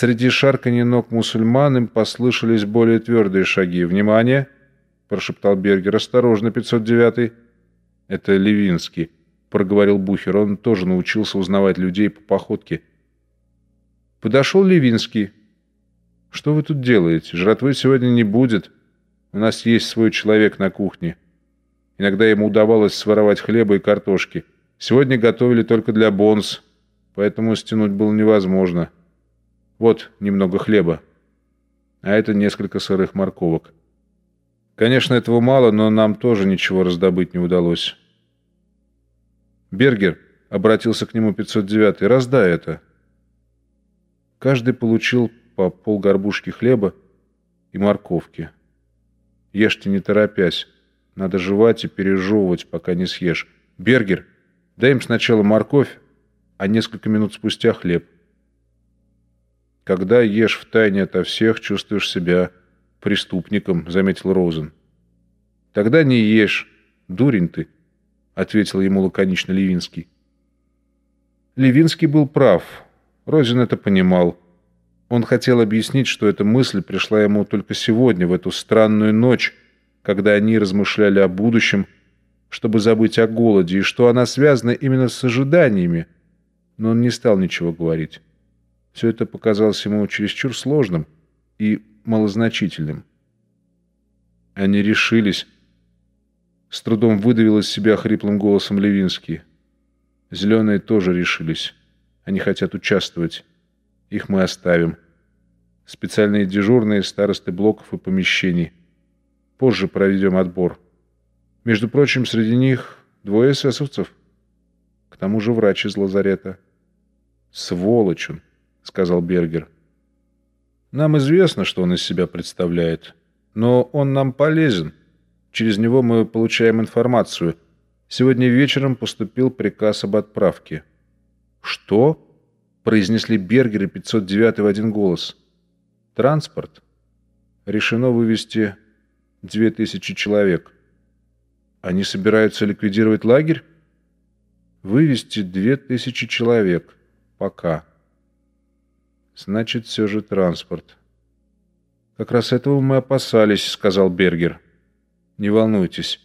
Среди шарканья ног мусульман им послышались более твердые шаги. «Внимание!» — прошептал Бергер. «Осторожно, 509-й!» «Это Левинский», — проговорил Бухер. Он тоже научился узнавать людей по походке. Подошел Левинский. «Что вы тут делаете? Жратвы сегодня не будет. У нас есть свой человек на кухне. Иногда ему удавалось своровать хлеба и картошки. Сегодня готовили только для бонс, поэтому стянуть было невозможно. Вот немного хлеба. А это несколько сырых морковок. Конечно, этого мало, но нам тоже ничего раздобыть не удалось. Бергер обратился к нему 509 раздай это. Каждый получил по полгорбушки хлеба и морковки. Ешьте не торопясь. Надо жевать и пережевывать, пока не съешь. Бергер, дай им сначала морковь, а несколько минут спустя хлеб. Когда ешь в тайне ото всех, чувствуешь себя преступником, заметил Розен. Тогда не ешь, дурень ты, ответил ему лаконично Левинский. Левинский был прав. Розин это понимал. Он хотел объяснить, что эта мысль пришла ему только сегодня, в эту странную ночь, когда они размышляли о будущем, чтобы забыть о голоде, и что она связана именно с ожиданиями. Но он не стал ничего говорить. Все это показалось ему чересчур сложным и малозначительным. Они решились. С трудом выдавил из себя хриплым голосом Левинский. Зеленые тоже решились. Они хотят участвовать. Их мы оставим. Специальные дежурные, старосты блоков и помещений. Позже проведем отбор. Между прочим, среди них двое эсэсовцев. К тому же врач из лазарета. Сволочь он, сказал Бергер. Нам известно, что он из себя представляет. Но он нам полезен. Через него мы получаем информацию. Сегодня вечером поступил приказ об отправке. Что? произнесли Бергер и 509 в один голос. Транспорт. Решено вывести 2000 человек. Они собираются ликвидировать лагерь? Вывести 2000 человек. Пока. Значит, все же транспорт. Как раз этого мы опасались, сказал Бергер. Не волнуйтесь.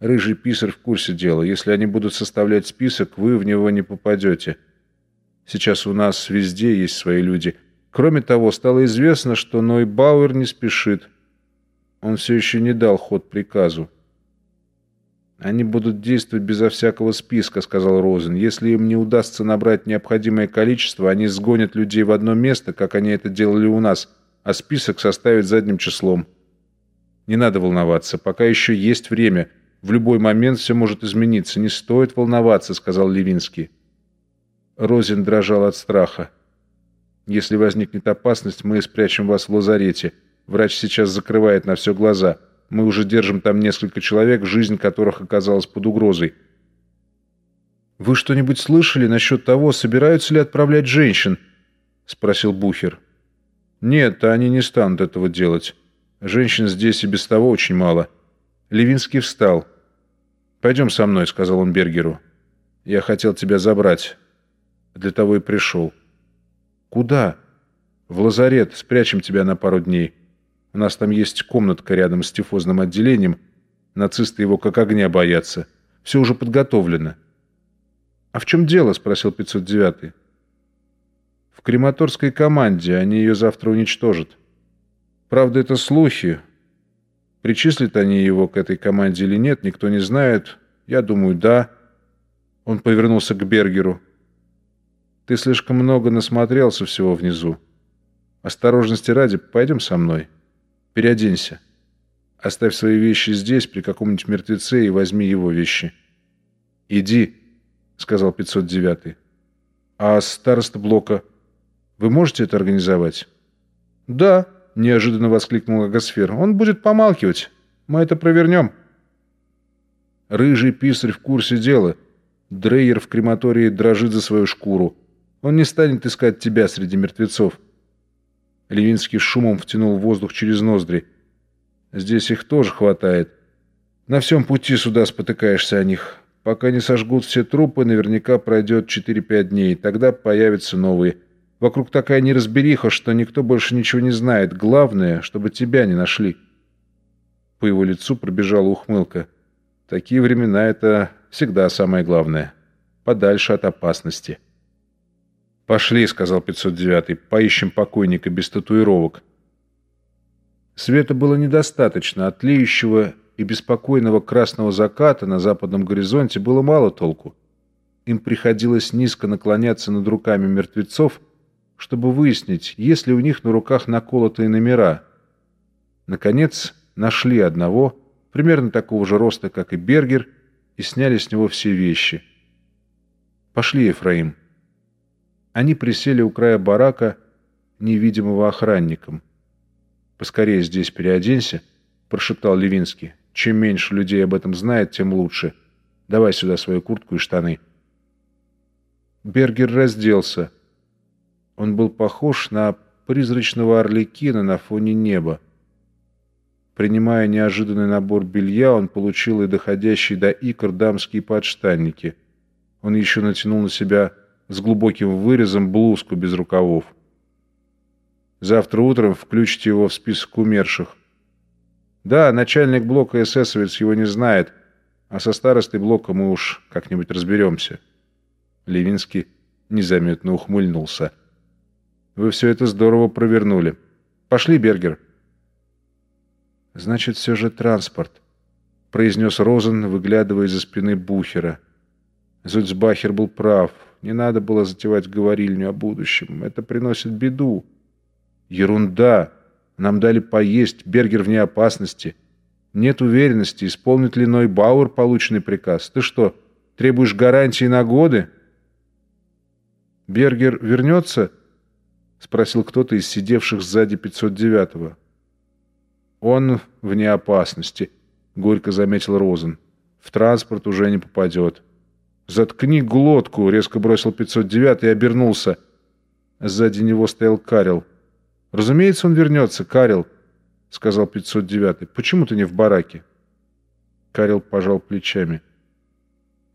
Рыжий писарь в курсе дела. Если они будут составлять список, вы в него не попадете. Сейчас у нас везде есть свои люди. Кроме того, стало известно, что Ной Бауэр не спешит. Он все еще не дал ход приказу. «Они будут действовать безо всякого списка», — сказал Розен. «Если им не удастся набрать необходимое количество, они сгонят людей в одно место, как они это делали у нас, а список составят задним числом. Не надо волноваться, пока еще есть время. В любой момент все может измениться. Не стоит волноваться», — сказал Левинский. Розин дрожал от страха. «Если возникнет опасность, мы спрячем вас в лазарете. Врач сейчас закрывает на все глаза. Мы уже держим там несколько человек, жизнь которых оказалась под угрозой». «Вы что-нибудь слышали насчет того, собираются ли отправлять женщин?» — спросил Бухер. «Нет, они не станут этого делать. Женщин здесь и без того очень мало». Левинский встал. «Пойдем со мной», — сказал он Бергеру. «Я хотел тебя забрать». Для того и пришел. Куда? В лазарет. Спрячем тебя на пару дней. У нас там есть комнатка рядом с тифозным отделением. Нацисты его как огня боятся. Все уже подготовлено. А в чем дело? Спросил 509-й. В крематорской команде. Они ее завтра уничтожат. Правда, это слухи. Причислят они его к этой команде или нет, никто не знает. Я думаю, да. Он повернулся к Бергеру. Ты слишком много насмотрелся всего внизу. Осторожности ради, пойдем со мной. Переоденься. Оставь свои вещи здесь, при каком-нибудь мертвеце, и возьми его вещи. Иди, сказал 509. А староста блока, вы можете это организовать? Да, неожиданно воскликнул Агосфер. Он будет помалкивать. Мы это провернем. Рыжий писарь в курсе дела. Дрейер в крематории дрожит за свою шкуру. Он не станет искать тебя среди мертвецов. Левинский шумом втянул воздух через ноздри. Здесь их тоже хватает. На всем пути сюда спотыкаешься о них. Пока не сожгут все трупы, наверняка пройдет 4-5 дней. Тогда появятся новые. Вокруг такая неразбериха, что никто больше ничего не знает. Главное, чтобы тебя не нашли». По его лицу пробежала ухмылка. «Такие времена — это всегда самое главное. Подальше от опасности». «Пошли», — сказал 509-й, — «поищем покойника без татуировок». Света было недостаточно. От тлеющего и беспокойного красного заката на западном горизонте было мало толку. Им приходилось низко наклоняться над руками мертвецов, чтобы выяснить, есть ли у них на руках наколотые номера. Наконец, нашли одного, примерно такого же роста, как и Бергер, и сняли с него все вещи. «Пошли, Ефраим». Они присели у края барака, невидимого охранником. «Поскорее здесь переоденься», — прошептал Левинский. «Чем меньше людей об этом знает, тем лучше. Давай сюда свою куртку и штаны». Бергер разделся. Он был похож на призрачного орликина на фоне неба. Принимая неожиданный набор белья, он получил и доходящие до икр дамские подштанники. Он еще натянул на себя с глубоким вырезом блузку без рукавов. Завтра утром включите его в список умерших. Да, начальник блока эсэсовец его не знает, а со старостой блока мы уж как-нибудь разберемся. Левинский незаметно ухмыльнулся. Вы все это здорово провернули. Пошли, Бергер. Значит, все же транспорт, произнес Розен, выглядывая из-за спины Бухера. Зульцбахер был прав. Не надо было затевать говорильню о будущем. Это приносит беду. Ерунда. Нам дали поесть, Бергер вне опасности. Нет уверенности, исполнит ли Ной Бауэр полученный приказ. Ты что, требуешь гарантии на годы? Бергер вернется? Спросил кто-то из сидевших сзади 509-го. Он вне опасности, горько заметил Розен. В транспорт уже не попадет. «Заткни глотку!» — резко бросил 509 и обернулся. Сзади него стоял Карел. «Разумеется, он вернется, Карел», — сказал 509 «Почему ты не в бараке?» Карел пожал плечами.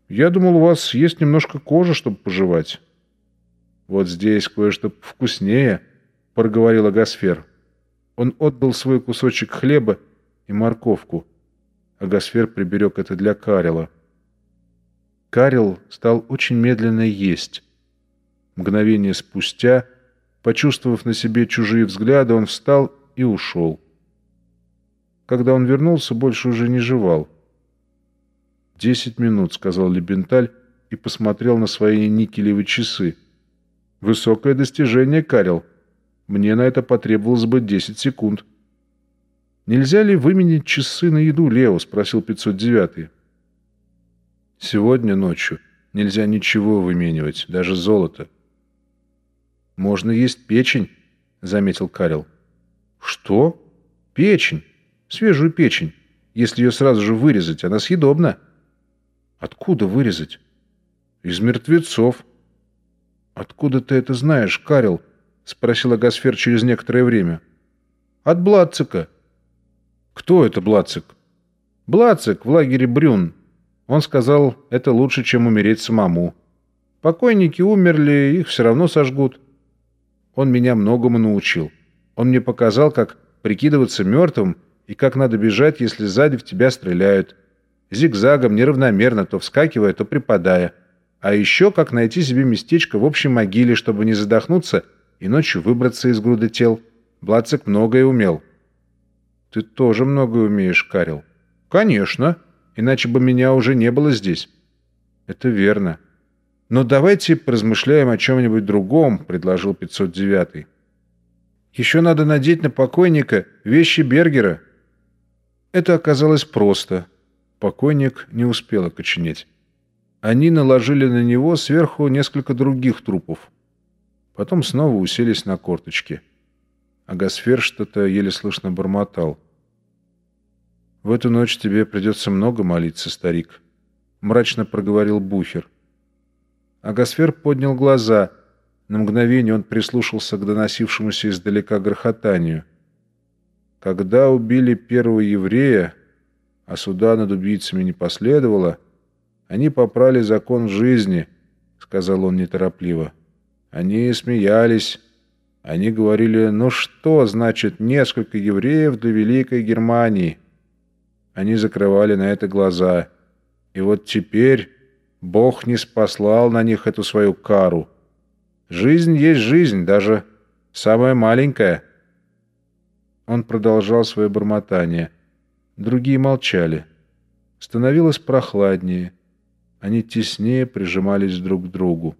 «Я думал, у вас есть немножко кожи, чтобы пожевать». «Вот здесь кое-что вкуснее», — проговорил Агасфер. Он отдал свой кусочек хлеба и морковку. Агасфер приберег это для Карела. Карел стал очень медленно есть. Мгновение спустя, почувствовав на себе чужие взгляды, он встал и ушел. Когда он вернулся, больше уже не жевал. «Десять минут», — сказал Лебенталь и посмотрел на свои никелевые часы. «Высокое достижение, Карел. Мне на это потребовалось бы десять секунд». «Нельзя ли выменить часы на еду, Лео?» — спросил 509-й. Сегодня ночью нельзя ничего выменивать, даже золото. «Можно есть печень», — заметил Карел. «Что? Печень? Свежую печень. Если ее сразу же вырезать, она съедобна». «Откуда вырезать?» «Из мертвецов». «Откуда ты это знаешь, Карел?» — спросил Агасфер через некоторое время. «От Бладцика». «Кто это Бладцик?» «Бладцик в лагере Брюн. Он сказал, это лучше, чем умереть самому. Покойники умерли, их все равно сожгут. Он меня многому научил. Он мне показал, как прикидываться мертвым и как надо бежать, если сзади в тебя стреляют. Зигзагом, неравномерно, то вскакивая, то припадая. А еще как найти себе местечко в общей могиле, чтобы не задохнуться и ночью выбраться из груды тел. Блацик многое умел. Ты тоже многое умеешь, Карел. Конечно иначе бы меня уже не было здесь». «Это верно. Но давайте поразмышляем о чем-нибудь другом», — предложил 509-й. «Еще надо надеть на покойника вещи Бергера». Это оказалось просто. Покойник не успел окоченеть. Они наложили на него сверху несколько других трупов. Потом снова уселись на корточки. А Гасфер что-то еле слышно бормотал. «В эту ночь тебе придется много молиться, старик», — мрачно проговорил Бухер. Агасфер поднял глаза. На мгновение он прислушался к доносившемуся издалека грохотанию. Когда убили первого еврея, а суда над убийцами не последовало, они попрали закон жизни, — сказал он неторопливо. Они смеялись. Они говорили, ну что значит несколько евреев для Великой Германии? Они закрывали на это глаза. И вот теперь Бог не спаслал на них эту свою кару. Жизнь есть жизнь, даже самая маленькая. Он продолжал свое бормотание. Другие молчали. Становилось прохладнее. Они теснее прижимались друг к другу.